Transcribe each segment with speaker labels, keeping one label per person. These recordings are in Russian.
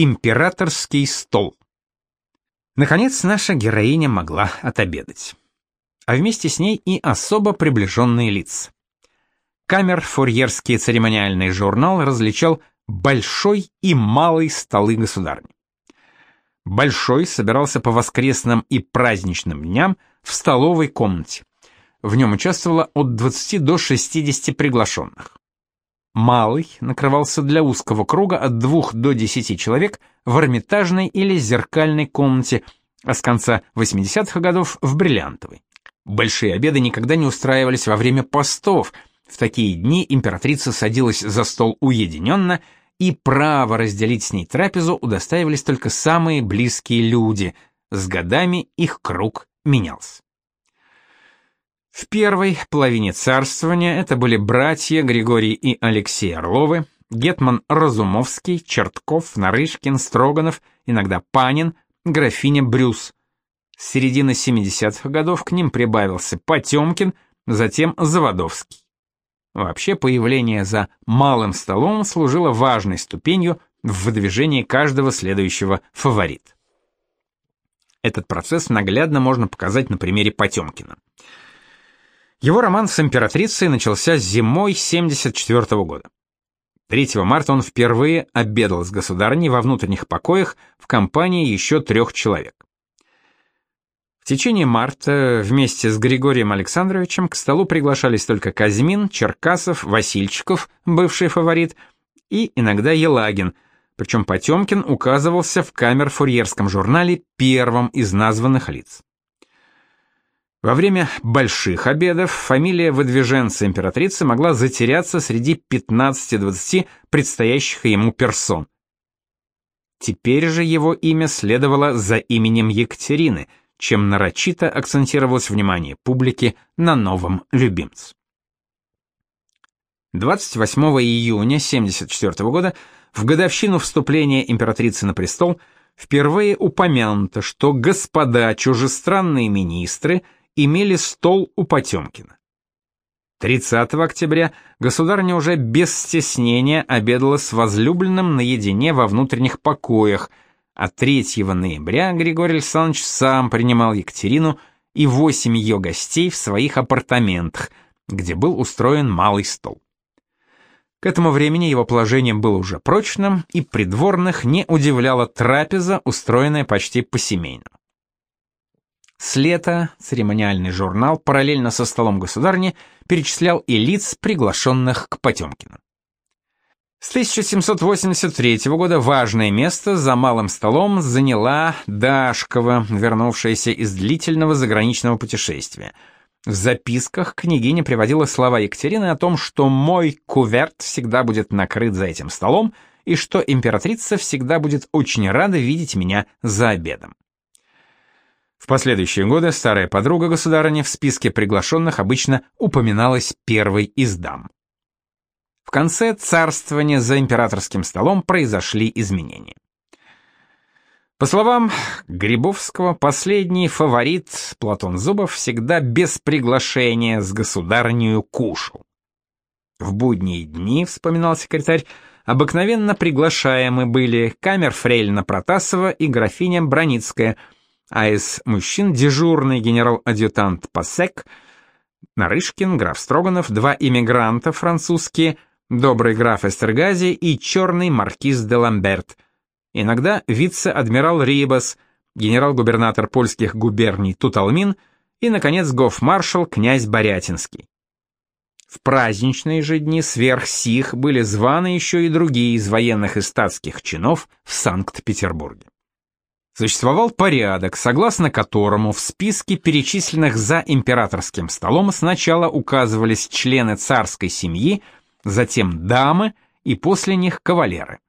Speaker 1: Императорский стол. Наконец, наша героиня могла отобедать. А вместе с ней и особо приближенные лица. Камер-фурьерский церемониальный журнал различал большой и малый столы государни. Большой собирался по воскресным и праздничным дням в столовой комнате. В нем участвовало от 20 до 60 приглашенных. Малый накрывался для узкого круга от 2 до 10 человек в эрмитажной или зеркальной комнате, а с конца 80-х годов в бриллиантовой. Большие обеды никогда не устраивались во время постов. В такие дни императрица садилась за стол уединенно, и право разделить с ней трапезу удостаивались только самые близкие люди. С годами их круг менялся. В первой половине царствования это были братья Григорий и Алексей Орловы, гетман Разумовский, Чертков, Нарышкин, Строганов, иногда Панин, графиня Брюс. С середины 70-х годов к ним прибавился Потемкин, затем Заводовский. Вообще появление за малым столом служило важной ступенью в выдвижении каждого следующего фаворита. Этот процесс наглядно можно показать на примере Потемкина. Его роман с императрицей начался зимой 74 -го года. 3 марта он впервые обедал с государней во внутренних покоях в компании еще трех человек. В течение марта вместе с Григорием Александровичем к столу приглашались только Казьмин, Черкасов, Васильчиков, бывший фаворит, и иногда Елагин, причем Потемкин указывался в камер-фурьерском журнале первым из названных лиц. Во время больших обедов фамилия выдвиженца императрицы могла затеряться среди 15-20 предстоящих ему персон. Теперь же его имя следовало за именем Екатерины, чем нарочито акцентировалось внимание публики на новом любимце. 28 июня 74 года, в годовщину вступления императрицы на престол, впервые упомянуто, что господа чужестранные министры – имели стол у Потемкина. 30 октября государня уже без стеснения обедала с возлюбленным наедине во внутренних покоях, а 3 ноября Григорий Александрович сам принимал Екатерину и восемь ее гостей в своих апартаментах, где был устроен малый стол. К этому времени его положение было уже прочным, и придворных не удивляла трапеза, устроенная почти по-семейному. С лета церемониальный журнал параллельно со столом государни перечислял и лиц, приглашенных к Потемкину. С 1783 года важное место за малым столом заняла Дашкова, вернувшаяся из длительного заграничного путешествия. В записках княгиня приводила слова Екатерины о том, что мой куверт всегда будет накрыт за этим столом и что императрица всегда будет очень рада видеть меня за обедом. В последующие годы старая подруга государыни в списке приглашенных обычно упоминалась первой из дам. В конце царствования за императорским столом произошли изменения. По словам Грибовского, последний фаворит Платон Зубов всегда без приглашения с государынею кушал. В будние дни, вспоминал секретарь, обыкновенно приглашаемы были камер Фрейлина Протасова и графиня Броницкая – а из мужчин дежурный генерал-адъютант Пасек, Нарышкин, граф Строганов, два иммигранта французские, добрый граф Эстергази и черный маркиз де Ламберт, иногда вице-адмирал Рибас, генерал-губернатор польских губерний Туталмин и, наконец, гофмаршал князь Борятинский. В праздничные же дни сверх сих были званы еще и другие из военных и статских чинов в Санкт-Петербурге. Существовал порядок, согласно которому в списке перечисленных за императорским столом сначала указывались члены царской семьи, затем дамы и после них кавалеры.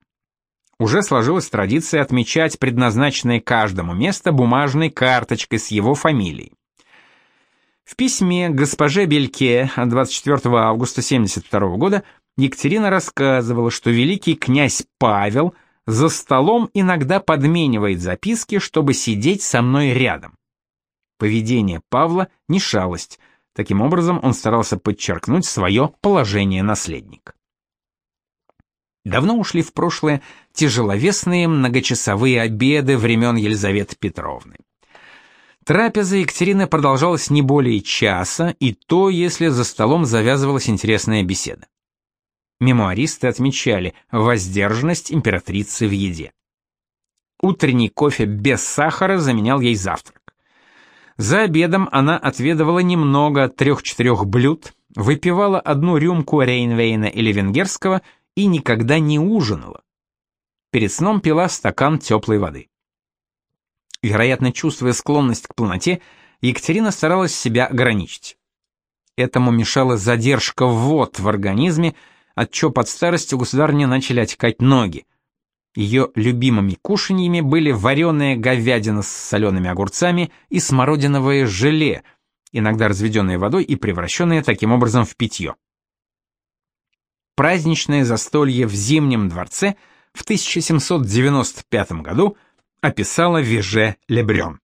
Speaker 1: Уже сложилась традиция отмечать предназначенное каждому место бумажной карточкой с его фамилией. В письме госпоже Бельке от 24 августа 1972 года Екатерина рассказывала, что великий князь Павел – за столом иногда подменивает записки, чтобы сидеть со мной рядом. Поведение Павла не шалость. Таким образом, он старался подчеркнуть свое положение наследника. Давно ушли в прошлое тяжеловесные многочасовые обеды времен Елизаветы Петровны. Трапеза Екатерины продолжалась не более часа, и то, если за столом завязывалась интересная беседа. Мемуаристы отмечали воздержанность императрицы в еде. Утренний кофе без сахара заменял ей завтрак. За обедом она отведывала немного трех-четырех блюд, выпивала одну рюмку Рейнвейна или венгерского и никогда не ужинала. Перед сном пила стакан теплой воды. Вероятно, чувствуя склонность к полноте, Екатерина старалась себя ограничить. Этому мешала задержка вод в организме, отчего под старостью государыни начали отекать ноги. Ее любимыми кушаньями были вареная говядина с солеными огурцами и смородиновое желе, иногда разведенное водой и превращенное таким образом в питье. Праздничное застолье в Зимнем дворце в 1795 году описала Веже Лебрен.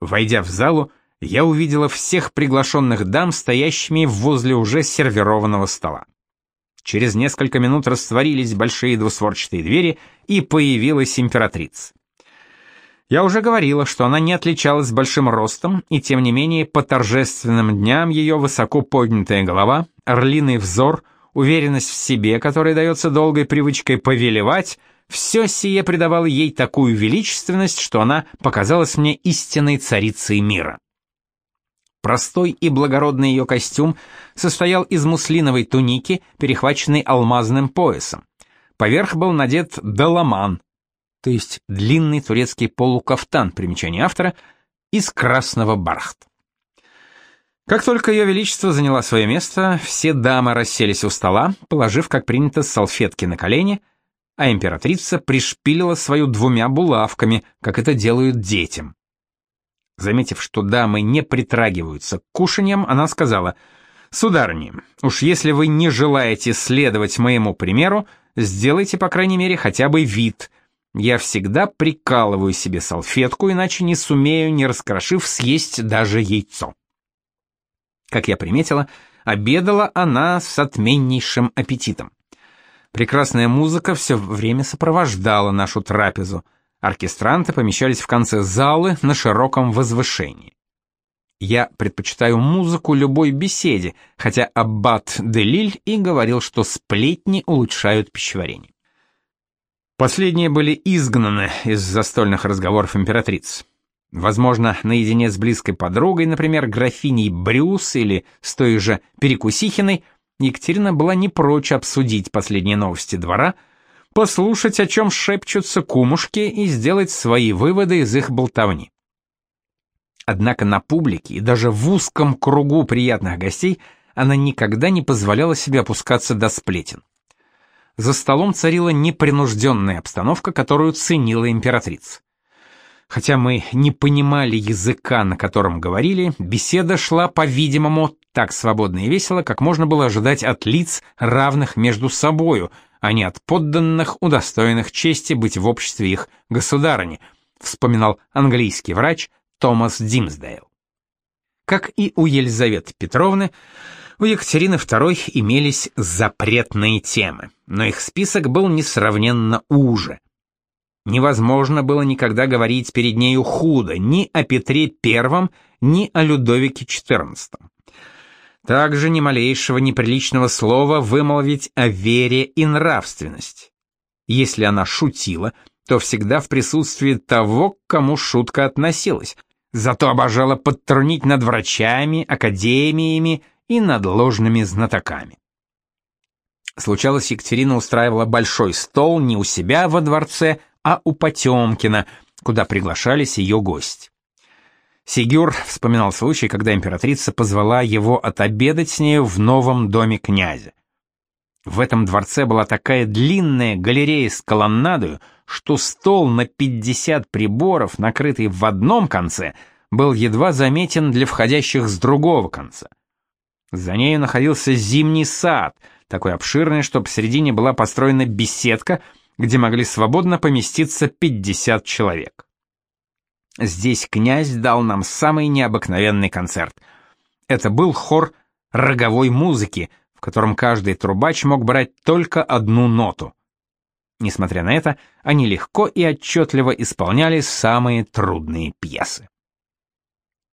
Speaker 1: Войдя в залу, я увидела всех приглашенных дам, стоящими возле уже сервированного стола. Через несколько минут растворились большие двусворчатые двери, и появилась императрица. Я уже говорила, что она не отличалась большим ростом, и тем не менее по торжественным дням ее высоко поднятая голова, орлиный взор, уверенность в себе, которая дается долгой привычкой повелевать, все сие придавало ей такую величественность, что она показалась мне истинной царицей мира. Простой и благородный ее костюм состоял из муслиновой туники, перехваченной алмазным поясом. Поверх был надет даламан, то есть длинный турецкий полукафтан, примечание автора, из красного бархта. Как только ее величество заняла свое место, все дамы расселись у стола, положив, как принято, салфетки на колени, а императрица пришпилила свою двумя булавками, как это делают детям. Заметив, что дамы не притрагиваются к кушаньям, она сказала, «Сударыни, уж если вы не желаете следовать моему примеру, сделайте, по крайней мере, хотя бы вид. Я всегда прикалываю себе салфетку, иначе не сумею, не раскрошив, съесть даже яйцо». Как я приметила, обедала она с отменнейшим аппетитом. Прекрасная музыка все время сопровождала нашу трапезу — Оркестранты помещались в конце залы на широком возвышении. Я предпочитаю музыку любой беседе, хотя аббат Делиль и говорил, что сплетни улучшают пищеварение. Последние были изгнаны из застольных разговоров императриц. Возможно, наедине с близкой подругой, например, графиней Брюс или с той же Перекусихиной, Екатерина была не прочь обсудить последние новости двора — послушать, о чем шепчутся кумушки, и сделать свои выводы из их болтовни. Однако на публике и даже в узком кругу приятных гостей она никогда не позволяла себе опускаться до сплетен. За столом царила непринужденная обстановка, которую ценила императрица. Хотя мы не понимали языка, на котором говорили, беседа шла, по-видимому, так свободно и весело, как можно было ожидать от лиц, равных между собою, а не от подданных, удостоенных чести быть в обществе их государыни, вспоминал английский врач Томас Димсдейл. Как и у Елизаветы Петровны, у Екатерины II имелись запретные темы, но их список был несравненно уже. Невозможно было никогда говорить перед нею худо ни о Петре I, ни о Людовике XIV. Также ни малейшего неприличного слова вымолвить о вере и нравственности. Если она шутила, то всегда в присутствии того, к кому шутка относилась, зато обожала подтрунить над врачами, академиями и над ложными знатоками. Случалось, Екатерина устраивала большой стол не у себя во дворце, а у Потемкина, куда приглашались ее гости. Сигюр вспоминал случай, когда императрица позвала его отобедать с нею в новом доме князя. В этом дворце была такая длинная галерея с колоннадою, что стол на 50 приборов, накрытый в одном конце, был едва заметен для входящих с другого конца. За нею находился зимний сад, такой обширный, что посередине была построена беседка, где могли свободно поместиться 50 человек. Здесь князь дал нам самый необыкновенный концерт. Это был хор роговой музыки, в котором каждый трубач мог брать только одну ноту. Несмотря на это, они легко и отчетливо исполняли самые трудные пьесы.